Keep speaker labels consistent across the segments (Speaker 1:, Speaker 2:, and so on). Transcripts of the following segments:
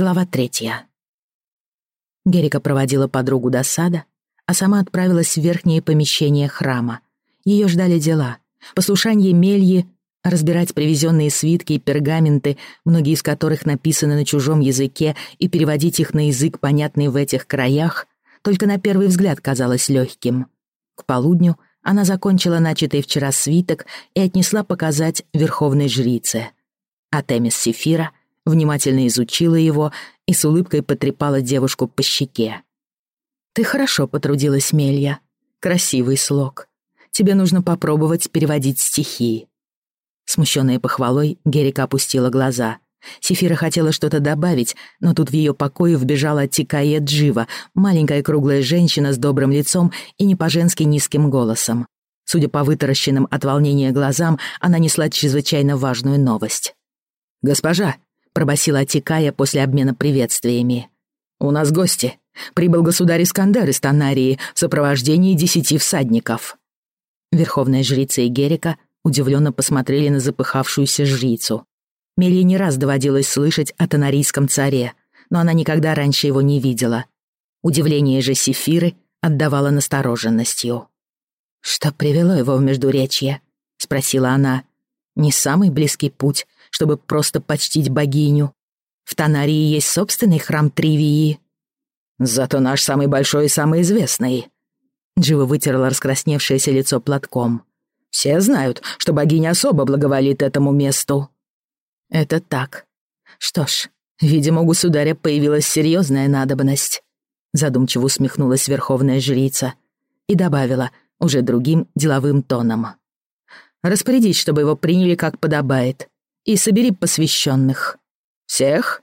Speaker 1: Глава третья. Герика проводила подругу до сада, а сама отправилась в верхнее помещение храма. Ее ждали дела. Послушание Мельи, разбирать привезенные свитки и пергаменты, многие из которых написаны на чужом языке, и переводить их на язык, понятный в этих краях, только на первый взгляд казалось легким. К полудню она закончила начатый вчера свиток и отнесла показать верховной жрице. А Темис Сефира — внимательно изучила его и с улыбкой потрепала девушку по щеке. «Ты хорошо потрудилась, Мелья. Красивый слог. Тебе нужно попробовать переводить стихи». Смущенная похвалой, Герика опустила глаза. Сефира хотела что-то добавить, но тут в ее покое вбежала Тикая Джива, маленькая круглая женщина с добрым лицом и не по-женски низким голосом. Судя по вытаращенным от волнения глазам, она несла чрезвычайно важную новость. «Госпожа, пробасила Атикая после обмена приветствиями. «У нас гости. Прибыл государь Искандер из Танарии в сопровождении десяти всадников». Верховная жрица и Герика удивленно посмотрели на запыхавшуюся жрицу. Мелье не раз доводилось слышать о Танарийском царе, но она никогда раньше его не видела. Удивление же Сефиры отдавало настороженностью. «Что привело его в Междуречье?» — спросила она. «Не самый близкий путь чтобы просто почтить богиню. В Танарии есть собственный храм Тривии. Зато наш самый большой и самый известный. Джива вытерла раскрасневшееся лицо платком. Все знают, что богиня особо благоволит этому месту. Это так. Что ж, видимо, у государя появилась серьезная надобность. Задумчиво усмехнулась верховная жрица и добавила уже другим деловым тоном. Распорядись, чтобы его приняли как подобает и собери посвященных. Всех?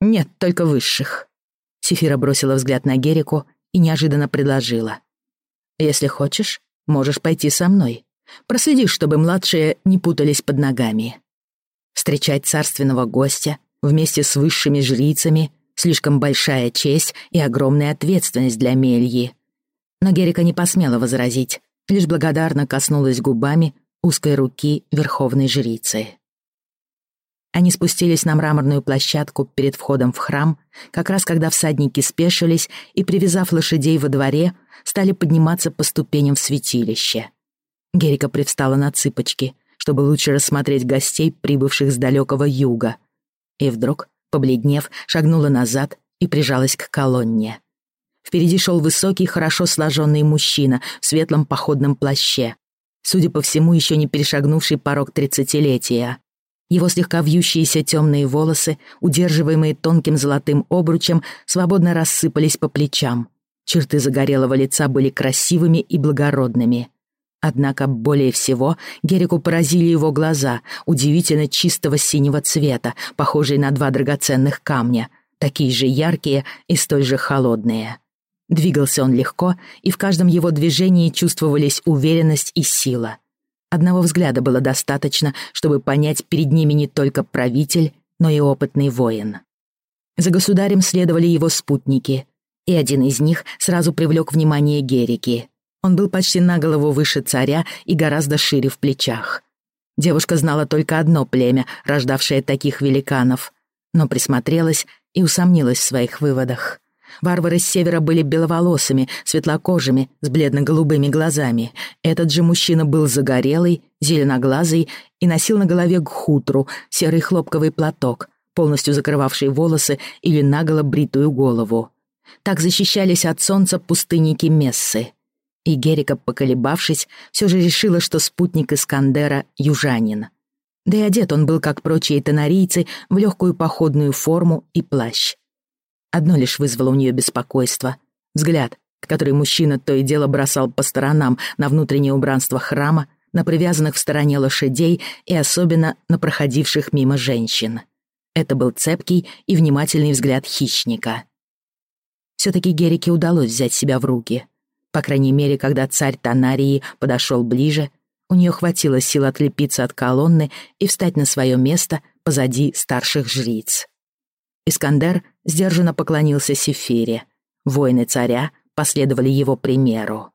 Speaker 1: Нет, только высших. Сефира бросила взгляд на Герику и неожиданно предложила. Если хочешь, можешь пойти со мной. Проследи, чтобы младшие не путались под ногами. Встречать царственного гостя вместе с высшими жрицами — слишком большая честь и огромная ответственность для Мельи. Но Герика не посмела возразить, лишь благодарно коснулась губами узкой руки верховной жрицы. Они спустились на мраморную площадку перед входом в храм, как раз когда всадники спешились и, привязав лошадей во дворе, стали подниматься по ступеням в святилище. Герика привстала на цыпочки, чтобы лучше рассмотреть гостей, прибывших с далекого юга. И вдруг, побледнев, шагнула назад и прижалась к колонне. Впереди шел высокий, хорошо сложенный мужчина в светлом походном плаще, судя по всему, еще не перешагнувший порог тридцатилетия. Его слегка вьющиеся темные волосы, удерживаемые тонким золотым обручем, свободно рассыпались по плечам. Черты загорелого лица были красивыми и благородными. Однако более всего Герику поразили его глаза, удивительно чистого синего цвета, похожие на два драгоценных камня, такие же яркие и столь же холодные. Двигался он легко, и в каждом его движении чувствовались уверенность и сила — Одного взгляда было достаточно, чтобы понять перед ними не только правитель, но и опытный воин. За государем следовали его спутники, и один из них сразу привлек внимание Герики. Он был почти на голову выше царя и гораздо шире в плечах. Девушка знала только одно племя, рождавшее таких великанов, но присмотрелась и усомнилась в своих выводах. Варвары с севера были беловолосыми, светлокожими, с бледно-голубыми глазами. Этот же мужчина был загорелый, зеленоглазый и носил на голове гхутру, серый хлопковый платок, полностью закрывавший волосы или наголо бритую голову. Так защищались от солнца пустынники Мессы. И Герика, поколебавшись, все же решила, что спутник Искандера — южанин. Да и одет он был, как прочие тонарийцы, в легкую походную форму и плащ. Одно лишь вызвало у нее беспокойство. Взгляд, который мужчина то и дело бросал по сторонам на внутреннее убранство храма, на привязанных в стороне лошадей и особенно на проходивших мимо женщин. Это был цепкий и внимательный взгляд хищника. Все-таки Герике удалось взять себя в руки. По крайней мере, когда царь Танарии подошел ближе, у нее хватило сил отлепиться от колонны и встать на свое место позади старших жриц. Искандер сдержанно поклонился Сефире. Воины царя последовали его примеру.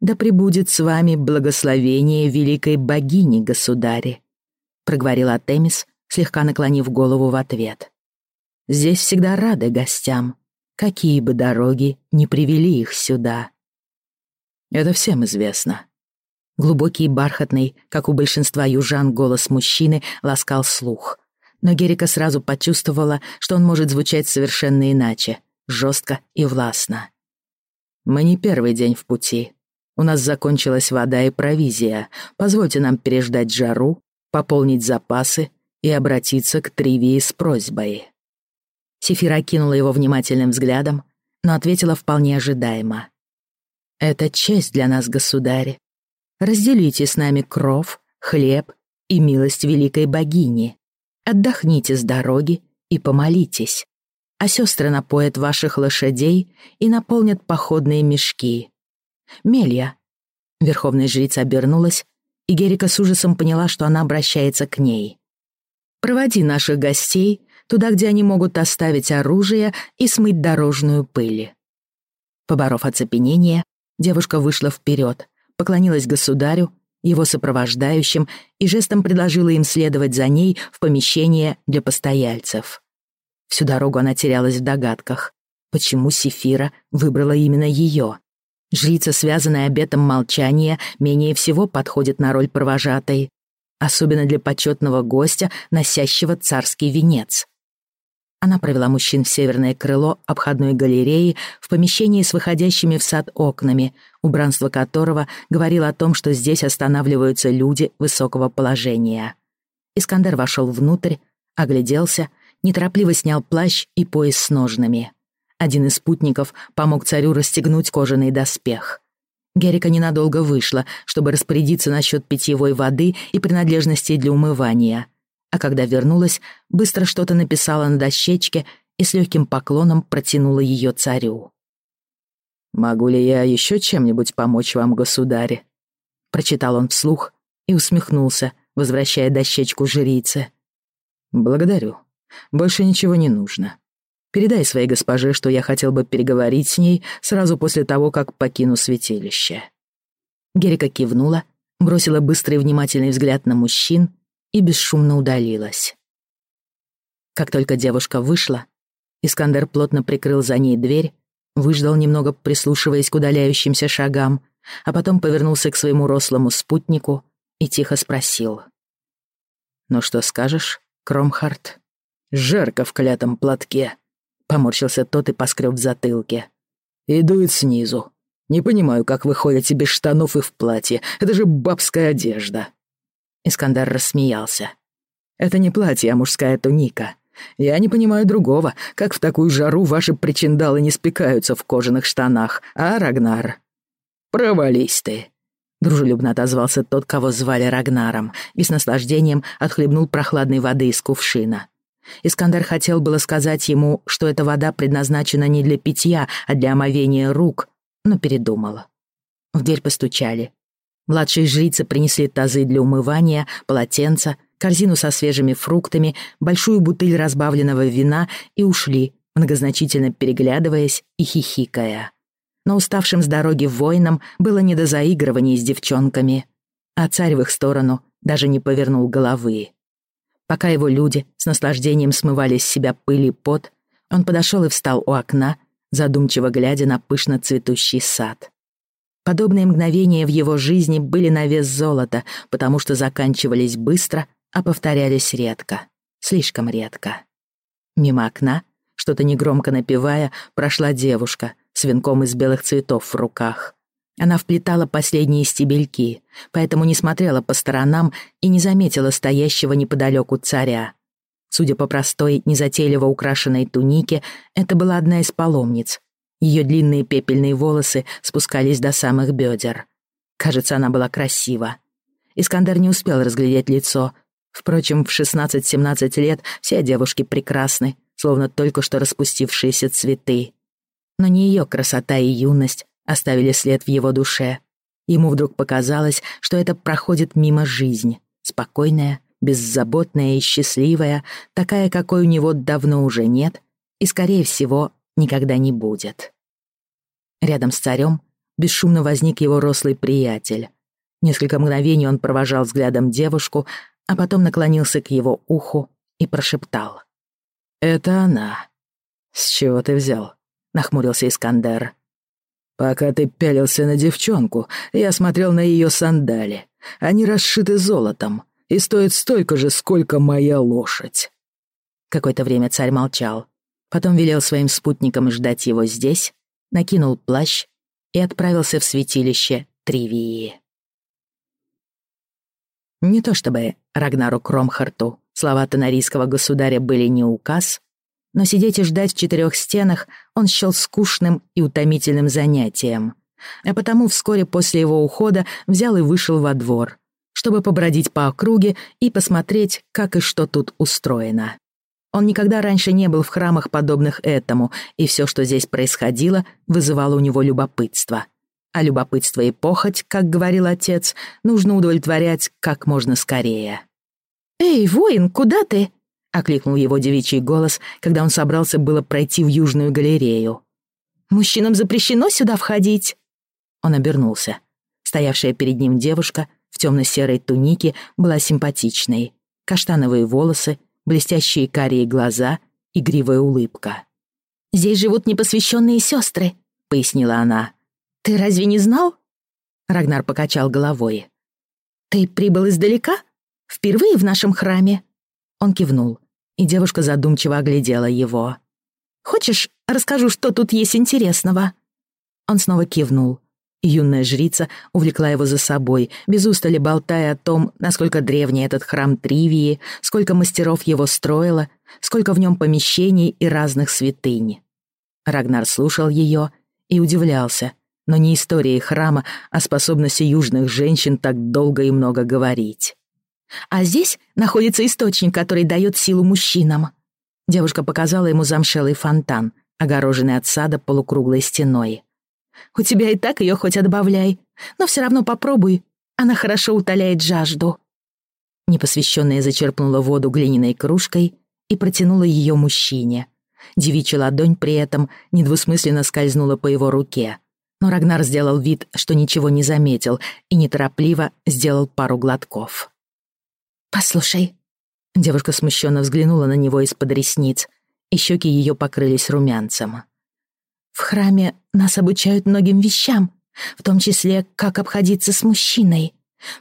Speaker 1: «Да пребудет с вами благословение великой богини, государи», проговорила Темис, слегка наклонив голову в ответ. здесь всегда рады гостям, какие бы дороги не привели их сюда. Это всем известно. Глубокий бархатный, как у большинства южан, голос мужчины ласкал слух. Но Герика сразу почувствовала, что он может звучать совершенно иначе, жестко и властно. «Мы не первый день в пути. У нас закончилась вода и провизия. Позвольте нам переждать жару, пополнить запасы и обратиться к Тривии с просьбой». Сефира окинула его внимательным взглядом, но ответила вполне ожидаемо. «Это честь для нас, государь. Разделите с нами кров, хлеб и милость великой богини. Отдохните с дороги и помолитесь. А сестры напоят ваших лошадей и наполнят походные мешки. Мелья». Верховная жрица обернулась, и Герика с ужасом поняла, что она обращается к ней. «Проводи наших гостей туда, где они могут оставить оружие и смыть дорожную пыль». Поборов оцепенение, девушка вышла вперед, поклонилась государю, его сопровождающим и жестом предложила им следовать за ней в помещение для постояльцев. Всю дорогу она терялась в догадках, почему Сефира выбрала именно ее. Жрица, связанная обетом молчания, менее всего подходит на роль провожатой, особенно для почетного гостя, носящего царский венец. Она провела мужчин в северное крыло обходной галереи в помещении с выходящими в сад окнами, убранство которого говорило о том, что здесь останавливаются люди высокого положения. Искандер вошел внутрь, огляделся, неторопливо снял плащ и пояс с ножнами. Один из спутников помог царю расстегнуть кожаный доспех. Герика ненадолго вышла, чтобы распорядиться насчет питьевой воды и принадлежностей для умывания — а когда вернулась, быстро что-то написала на дощечке и с легким поклоном протянула ее царю. «Могу ли я еще чем-нибудь помочь вам, государь?» Прочитал он вслух и усмехнулся, возвращая дощечку жрице. «Благодарю. Больше ничего не нужно. Передай своей госпоже, что я хотел бы переговорить с ней сразу после того, как покину святилище». Герика кивнула, бросила быстрый внимательный взгляд на мужчин и бесшумно удалилась. Как только девушка вышла, Искандер плотно прикрыл за ней дверь, выждал немного, прислушиваясь к удаляющимся шагам, а потом повернулся к своему рослому спутнику и тихо спросил. «Ну что скажешь, Кромхарт?» «Жарко в клятом платке», — поморщился тот и поскреб в затылке. «И снизу. Не понимаю, как вы ходите без штанов и в платье. Это же бабская одежда». Искандар рассмеялся. «Это не платье, а мужская туника. Я не понимаю другого, как в такую жару ваши причиндалы не спекаются в кожаных штанах, а, Рагнар?» «Провались ты!» Дружелюбно отозвался тот, кого звали Рагнаром, и с наслаждением отхлебнул прохладной воды из кувшина. Искандер хотел было сказать ему, что эта вода предназначена не для питья, а для омовения рук, но передумал. В дверь постучали. Младшие жрицы принесли тазы для умывания, полотенца, корзину со свежими фруктами, большую бутыль разбавленного вина и ушли, многозначительно переглядываясь и хихикая. Но уставшим с дороги воинам было не до заигрываний с девчонками, а царь в их сторону даже не повернул головы. Пока его люди с наслаждением смывали с себя пыль и пот, он подошел и встал у окна, задумчиво глядя на пышно цветущий сад. Подобные мгновения в его жизни были на вес золота, потому что заканчивались быстро, а повторялись редко. Слишком редко. Мимо окна, что-то негромко напевая, прошла девушка с венком из белых цветов в руках. Она вплетала последние стебельки, поэтому не смотрела по сторонам и не заметила стоящего неподалеку царя. Судя по простой, незатейливо украшенной тунике, это была одна из паломниц, ее длинные пепельные волосы спускались до самых бедер. Кажется, она была красива. Искандер не успел разглядеть лицо. Впрочем, в 16-17 лет все девушки прекрасны, словно только что распустившиеся цветы. Но не ее красота и юность оставили след в его душе. Ему вдруг показалось, что это проходит мимо жизнь, спокойная, беззаботная и счастливая, такая, какой у него давно уже нет, и, скорее всего, никогда не будет. Рядом с царем бесшумно возник его рослый приятель. Несколько мгновений он провожал взглядом девушку, а потом наклонился к его уху и прошептал.
Speaker 2: Это она. С чего ты взял? Нахмурился Искандер. Пока ты пялился на девчонку, я смотрел на ее сандали. Они расшиты золотом и стоят столько же, сколько моя лошадь.
Speaker 1: Какое-то время царь молчал. Потом велел своим спутникам ждать его здесь, накинул плащ и отправился в святилище Тривии. Не то чтобы Рагнару Кромхарту слова тонарийского государя были не указ, но сидеть и ждать в четырех стенах он счел скучным и утомительным занятием, а потому вскоре после его ухода взял и вышел во двор, чтобы побродить по округе и посмотреть, как и что тут устроено. Он никогда раньше не был в храмах, подобных этому, и все, что здесь происходило, вызывало у него любопытство. А любопытство и похоть, как говорил отец, нужно удовлетворять как можно скорее. «Эй, воин, куда ты?» — окликнул его девичий голос, когда он собрался было пройти в южную галерею. «Мужчинам запрещено сюда входить?» Он обернулся. Стоявшая перед ним девушка в темно-серой тунике была симпатичной. Каштановые волосы, блестящие карие глаза, игривая улыбка. «Здесь живут непосвященные сестры», — пояснила она. «Ты разве не знал?» Рагнар покачал головой. «Ты прибыл издалека? Впервые в нашем храме?» Он кивнул, и девушка задумчиво оглядела его. «Хочешь, расскажу, что тут есть интересного?» Он снова кивнул, Юная жрица увлекла его за собой, без устали болтая о том, насколько древний этот храм Тривии, сколько мастеров его строило, сколько в нем помещений и разных святынь. Рагнар слушал ее и удивлялся, но не историей храма, а способности южных женщин так долго и много говорить. «А здесь находится источник, который дает силу мужчинам». Девушка показала ему замшелый фонтан, огороженный от сада полукруглой стеной. У тебя и так ее хоть отбавляй, но все равно попробуй, она хорошо утоляет жажду». Непосвященная зачерпнула воду глиняной кружкой и протянула ее мужчине. Девичья ладонь при этом недвусмысленно скользнула по его руке. Но Рагнар сделал вид, что ничего не заметил, и неторопливо сделал пару глотков. «Послушай». Девушка смущенно взглянула на него из-под ресниц, и щеки ее покрылись румянцем. В храме нас обучают многим вещам, в том числе, как обходиться с мужчиной.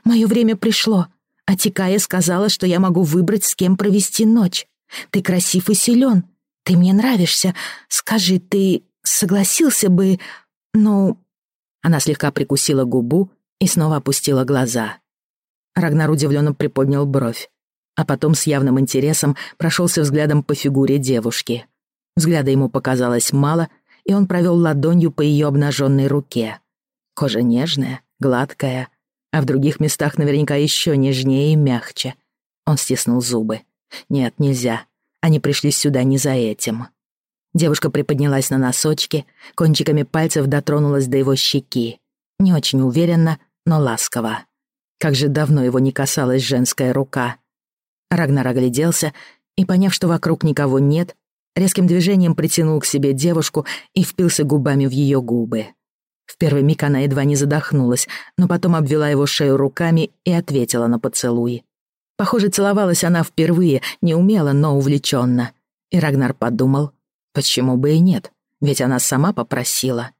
Speaker 1: Мое время пришло, а Тикая сказала, что я могу выбрать, с кем провести ночь. Ты красив и силен, ты мне нравишься. Скажи, ты согласился бы, ну...» Она слегка прикусила губу и снова опустила глаза. Рагнар удивленно приподнял бровь, а потом с явным интересом прошелся взглядом по фигуре девушки. Взгляда ему показалось мало, и он провел ладонью по ее обнаженной руке. Кожа нежная, гладкая, а в других местах наверняка еще нежнее и мягче. Он стиснул зубы. Нет, нельзя. Они пришли сюда не за этим. Девушка приподнялась на носочки, кончиками пальцев дотронулась до его щеки. Не очень уверенно, но ласково. Как же давно его не касалась женская рука. Рагнар огляделся и, поняв, что вокруг никого нет, резким движением притянул к себе девушку и впился губами в ее губы. В первый миг она едва не задохнулась, но потом обвела его шею руками и ответила на поцелуй. Похоже, целовалась она впервые, не умело, но увлеченно. И Рагнар подумал, почему бы и нет, ведь она сама попросила.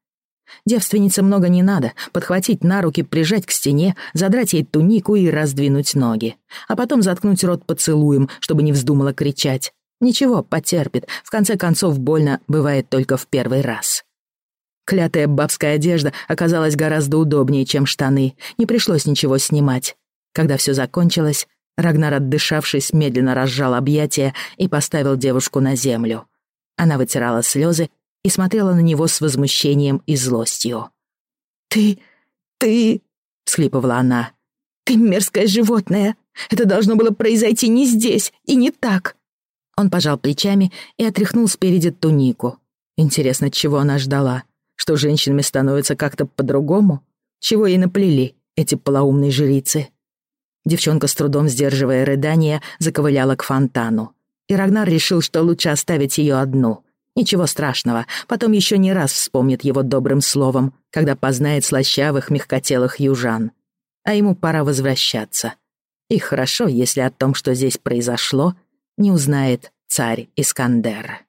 Speaker 1: Девственнице много не надо, подхватить на руки, прижать к стене, задрать ей тунику и раздвинуть ноги, а потом заткнуть рот поцелуем, чтобы не вздумала кричать. Ничего, потерпит. В конце концов, больно бывает только в первый раз. Клятая бабская одежда оказалась гораздо удобнее, чем штаны. Не пришлось ничего снимать. Когда все закончилось, Рагнар, отдышавшись, медленно разжал объятия и поставил девушку на землю. Она вытирала слезы и смотрела на него с возмущением и злостью. «Ты... ты...» — схлипывала она. «Ты мерзкое животное. Это должно было произойти не здесь и не так. Он пожал плечами и отряхнул спереди тунику. Интересно, чего она ждала? Что женщинами становится как-то по-другому? Чего ей наплели эти полоумные жрицы? Девчонка, с трудом сдерживая рыдания, заковыляла к фонтану. И Рагнар решил, что лучше оставить ее одну. Ничего страшного, потом еще не раз вспомнит его добрым словом, когда познает слащавых, мягкотелых южан. А ему пора возвращаться. И хорошо, если о том, что здесь произошло, не узнает царь Искандер.